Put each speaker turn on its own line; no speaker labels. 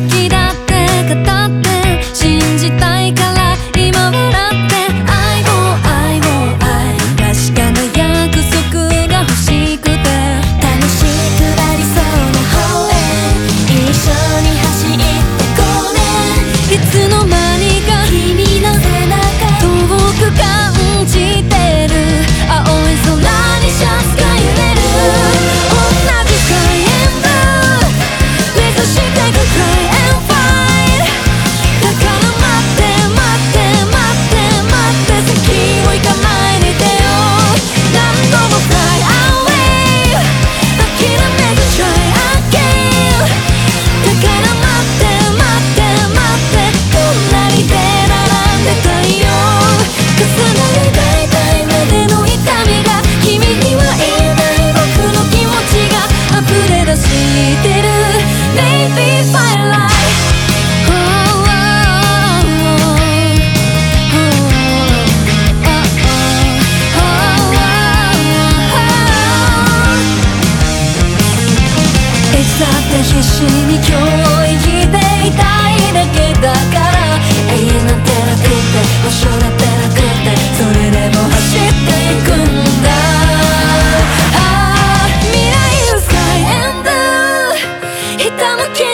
先だしに今日生きていたいだけだから永遠なんてなくて場所だってなくてそれでも走っていくんだ。未来 is sky たむき